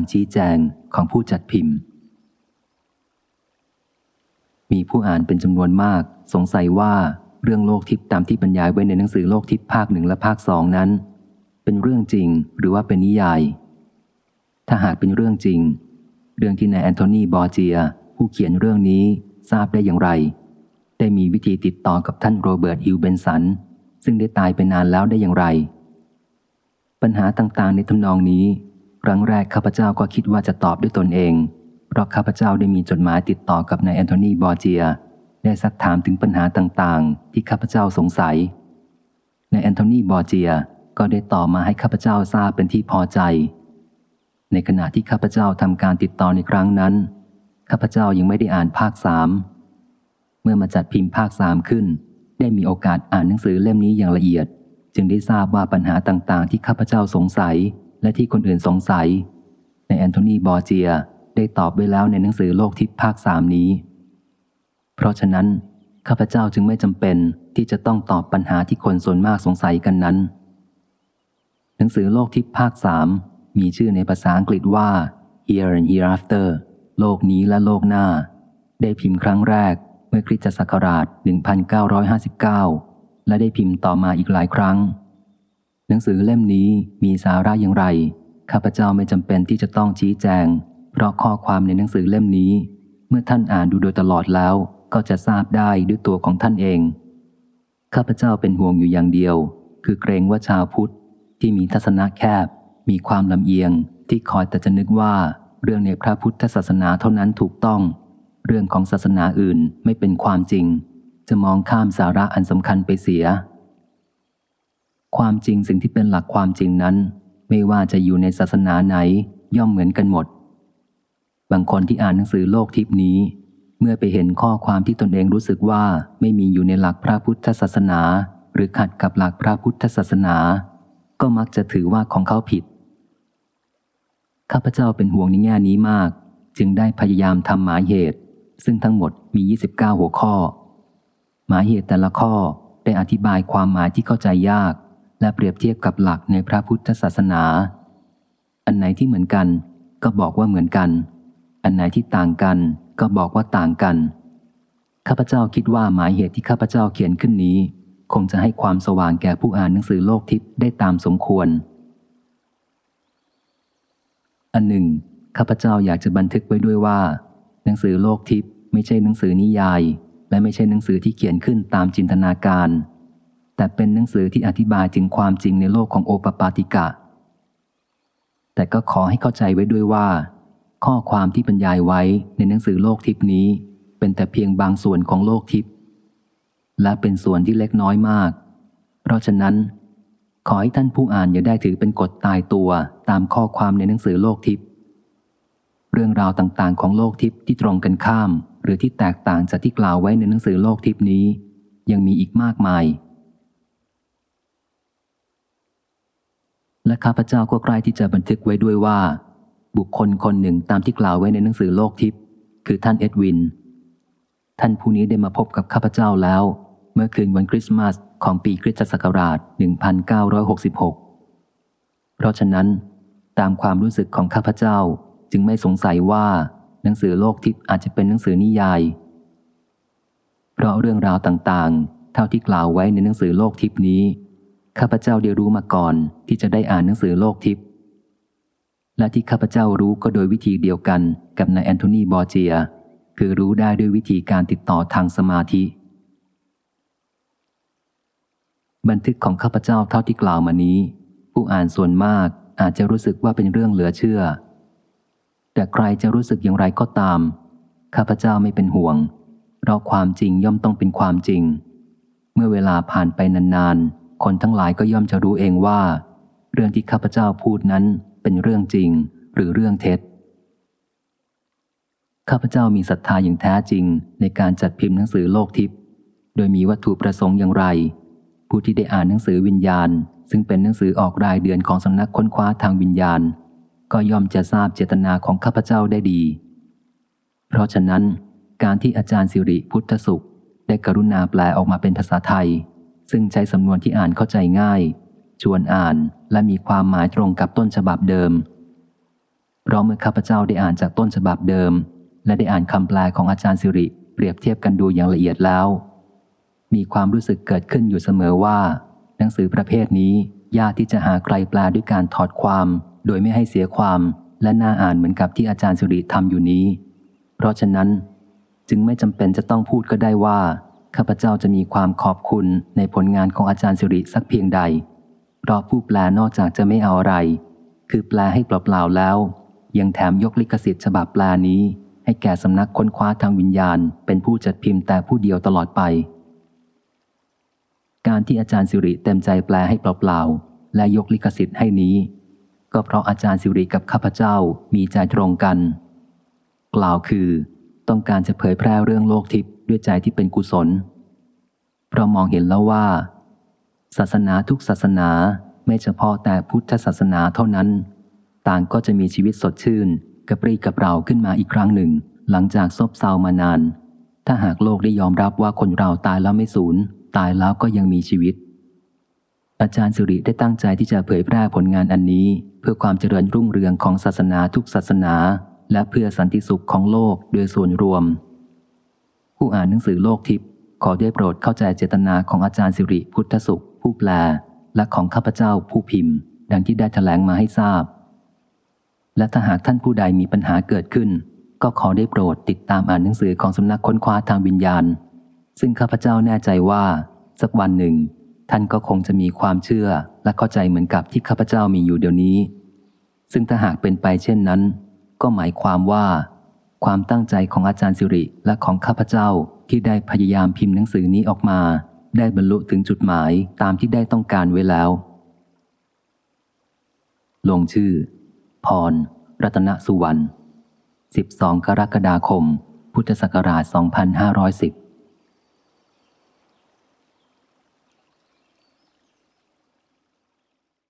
ำชี้แจงของผู้จัดพิมพ์ มีผู้อ่านเป็นจำนวนมาก สงสัยว่าเรื่องโลกทิพย์ตามที่บรรยายไว้ในหนังสือโลกทิพย์ภาคหนึ่งและภาคสองนั้น เป็นเรื่องจริงหรือว่าเป็นนิยาย ถ้าหากเป็นเรื่องจริง เรื่องที่นายแอนโทนีบอร์เจีย ผู้เขียนเรื่องนี้ทราบได้อย่างไร ได้มีวิธีติดต่อกับท่านโรเบิร์ตฮิวเบนสัน ซึ่งได้ตายไปนานแล้วได้อย่างไร ปัญหาต่างๆในทำนองนี้ ครั้งแรกข้าพเจ้าก็คิดว่าจะตอบด้วยตนเอง เพราะข้าพเจ้าได้มีจดหมายติดต่อกับนายแอนโทนีบอร์เจีย ได้ซักถามถึงปัญหาต่างๆ ที่ข้าพเจ้าสงสัยนายแอนโทนีบอร์เจียก็ได้ตอบมาให้ข้าพเจ้าทราบเป็นที่พอใจ ในขณะที่ข้าพเจ้าทำการติดต่อในครั้งนั้น ข้าพเจ้ายังไม่ได้อ่านภาคสามเมื่อมาจัดพิมพ์ภาคสามขึ้น ได้มีโอกาสอ่านหนังสือเล่มนี้อย่างละเอียด จึงได้ทราบว่าปัญหาต่างๆ ที่ข้าพเจ้าสงสัย และที่คนอื่นสงสัย ในแอนโทนีบอร์เจียได้ตอบไว้แล้วในหนังสือโลกทิพย์ภาคสามนี้ เพราะฉะนั้น ข้าพเจ้าจึงไม่จำเป็นที่จะต้องตอบปัญหาที่คนส่วนมากสงสัยกันนั้น หนังสือโลกทิพย์ภาคสามมีชื่อในภาษาอังกฤษว่า Here and Hereafter โลกนี้และโลกหน้า ได้พิมพ์ครั้งแรกเมื่อคริสตศักราช 1959 และได้พิมพ์ต่อมาอีกหลายครั้ง นังสือเล่มนี้มีสาระอย่างไร ข้าพเจ้าไม่จำเป็นที่จะต้องชี้แจง เพราะข้อความในหนังสือเล่มนี้ เมื่อท่านอ่านดูโดยตลอดแล้ว ก็จะทราบได้ด้วยตัวของท่านเอง ข้าพเจ้าเป็นห่วงอยู่อย่างเดียว คือเกรงว่าชาวพุทธที่มีทัศนะแคบ มีความลำเอียง ที่คอยแต่จะนึกว่า เรื่องในพระพุทธศาสนาเท่านั้นถูกต้อง เรื่องของศาสนาอื่นไม่เป็นความจริง จะมองข้ามสาระอันสำคัญไปเสีย ความจริงสิ่งที่เป็นหลักความจริงนั้น ไม่ว่าจะอยู่ในศาสนาไหนย่อมเหมือนกันหมด บางคนที่อ่านหนังสือโลกทิพนี้ เมื่อไปเห็นข้อความที่ตนเองรู้สึกว่าไม่มีอยู่ในหลักพระพุทธศาสนา หรือขัดกับหลักพระพุทธศาสนา ก็มักจะถือว่าของเขาผิด ข้าพเจ้าเป็นห่วงในแง่นี้มาก จึงได้พยายามทำหมายเหตุ ซึ่งทั้งหมดมี 29 หัวข้อ หมายเหตุแต่ละข้อได้อธิบายความหมายที่เข้าใจยาก และเปรียบเทียบกับหลักในพระพุทธศาสนา อันไหนที่เหมือนกัน ก็บอกว่าเหมือนกัน อันไหนที่ต่างกัน ก็บอกว่าต่างกัน ข้าพเจ้าคิดว่าหมายเหตุที่ข้าพเจ้าเขียนขึ้นนี้ คงจะให้ความสว่างแก่ผู้อ่านหนังสือโลกทิพย์ได้ตามสมควร อันหนึ่งข้าพเจ้าอยากจะบันทึกไว้ด้วยว่า หนังสือโลกทิพย์ไม่ใช่หนังสือนิยาย และไม่ใช่หนังสือที่เขียนขึ้นตามจินตนาการ แต่เป็นหนังสือที่อธิบายถึงความจริงในโลกของโอปปาติกะ แต่ก็ขอให้เข้าใจไว้ด้วยว่า ข้อความที่บรรยายไว้ในหนังสือโลกทิพนี้ เป็นแต่เพียงบางส่วนของโลกทิพและเป็นส่วนที่เล็กน้อยมาก เพราะฉะนั้น ขอให้ท่านผู้อ่านอย่าได้ถือเป็นกฎตายตัวตามข้อความในหนังสือโลกทิพย์เรื่องราวต่างๆ ของโลกทิพย์ที่ตรงกันข้าม หรือที่แตกต่างจากที่กล่าวไว้ในหนังสือโลกทิพย์นี้ ยังมีอีกมากมาย และข้าพเจ้าก็ใกล้ที่จะบันทึกไว้ด้วยว่า บุคคลคนหนึ่งตามที่กล่าวไว้ในหนังสือโลกทิพย์คือท่านเอ็ดวิน ท่านผู้นี้ได้มาพบกับข้าพเจ้าแล้ว เมื่อคืนวันคริสต์มาสของปีคริสตศักราช 1966 เพราะฉะนั้น ตามความรู้สึกของข้าพเจ้าจึงไม่สงสัยว่าหนังสือโลกทิพย์อาจจะเป็นหนังสือนิยาย เพราะเรื่องราวต่างๆ เท่าที่กล่าวไว้ในหนังสือโลกทิพย์นี้ ข้าพเจ้าได้รู้มาก่อนที่จะได้อ่านหนังสือโลกทิพย์และที่ข้าพเจ้ารู้ก็โดยวิธีเดียวกันกับนายแอนโทนีบอร์เจีย คือรู้ได้ด้วยวิธีการติดต่อทางสมาธิ บันทึกของข้าพเจ้าเท่าที่กล่าวมานี้ ผู้อ่านส่วนมากอาจจะรู้สึกว่าเป็นเรื่องเหลือเชื่อ แต่ใครจะรู้สึกอย่างไรก็ตาม ข้าพเจ้าไม่เป็นห่วง เพราะความจริงย่อมต้องเป็นความจริง เมื่อเวลาผ่านไปนานๆ คนทั้งหลายก็ย่อมจะรู้เองว่า เรื่องที่ข้าพเจ้าพูดนั้นเป็นเรื่องจริงหรือเรื่องเท็จ ข้าพเจ้ามีศรัทธาอย่างแท้จริงในการจัดพิมพ์หนังสือโลกทิพย์โดยมีวัตถุประสงค์อย่างไร ผู้ที่ได้อ่านหนังสือวิญญาณ ซึ่งเป็นหนังสือออกรายเดือนของสำนักค้นคว้าทางวิญญาณ ก็ย่อมจะทราบเจตนาของข้าพเจ้าได้ดี เพราะฉะนั้น การที่อาจารย์สิริพุทธสุข ได้กรุณาแปลออกมาเป็นภาษาไทย ซึ่งใช้สำนวนที่อ่านเข้าใจง่าย ชวนอ่านและมีความหมายตรงกับต้นฉบับเดิม เพราะเมื่อข้าพเจ้าได้อ่านจากต้นฉบับเดิม และได้อ่านคำแปลของอาจารย์สิริ เปรียบเทียบกันดูอย่างละเอียดแล้ว มีความรู้สึกเกิดขึ้นอยู่เสมอว่า หนังสือประเภทนี้ยากที่จะหาใครแปลด้วยการถอดความ โดยไม่ให้เสียความและน่าอ่านเหมือนกับที่อาจารย์สิริทำอยู่นี้ เพราะฉะนั้นจึงไม่จำเป็นจะต้องพูดก็ได้ว่า ข้าพเจ้าจะมีความขอบคุณในผลงานของอาจารย์สิริสักเพียงใด เพราะผู้แปลนอกจากจะไม่เอาอะไร คือแปลให้เปล่าๆแล้ว ยังแถมยกลิขสิทธิ์ฉบับแปลนี้ ให้แก่สำนักค้นคว้าทางวิญญาณ เป็นผู้จัดพิมพ์แต่ผู้เดียวตลอดไป การที่อาจารย์สิริเต็มใจแปลให้เปล่าๆและยกลิขสิทธิ์ให้นี้ ก็เพราะอาจารย์สิริกับข้าพเจ้ามีใจตรงกัน กล่าวคือ ต้องการจะเผยแพร่เรื่องโลกทิพย์ ด้วยใจที่เป็นกุศล เพราะมองเห็นแล้วว่า ศาสนาทุกศาสนาไม่เฉพาะแต่พุทธศาสนาเท่านั้น ต่างก็จะมีชีวิตสดชื่น กระปรี้กระเปร่าขึ้นมาอีกครั้งหนึ่ง หลังจากซบเซามานาน ถ้าหากโลกได้ยอมรับว่าคนเราตายแล้วไม่สูญตายแล้วก็ยังมีชีวิต อาจารย์สุริได้ตั้งใจที่จะเผยแพร่ผลงานอันนี้ เพื่อความเจริญรุ่งเรืองของศาสนาทุกศาสนา และเพื่อสันติสุขของโลกโดยส่วนรวม ผู้อ่านหนังสือโลกทิพย์ขอได้โปรดเข้าใจเจตนาของอาจารย์สิริพุทธสุข ผู้แปล และของข้าพเจ้าผู้พิมพ์ ดังที่ได้ถแถลงมาให้ทราบ และถ้าหากท่านผู้ใดมีปัญหาเกิดขึ้น ก็ขอได้โปรดติดตามอ่านหนังสือของสำนักค้นคว้าทางวิญญาณ ซึ่งข้าพเจ้าแน่ใจว่า สักวันหนึ่ง ท่านก็คงจะมีความเชื่อและเข้าใจเหมือนกับที่ข้าพเจ้ามีอยู่เดี๋ยวนี้ ซึ่งถ้าหากเป็นไปเช่นนั้น ก็หมายความว่า ความตั้งใจของอาจารย์สิริและของข้าพเจ้าที่ได้พยายามพิมพ์หนังสือนี้ออกมา ได้บรรลุถึงจุดหมายตามที่ได้ต้องการไว้แล้ว ลงชื่อ พร รัตนสุวรรณ 12 กรกฎาคม พุทธศักราช 2510